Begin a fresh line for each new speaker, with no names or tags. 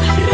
reír.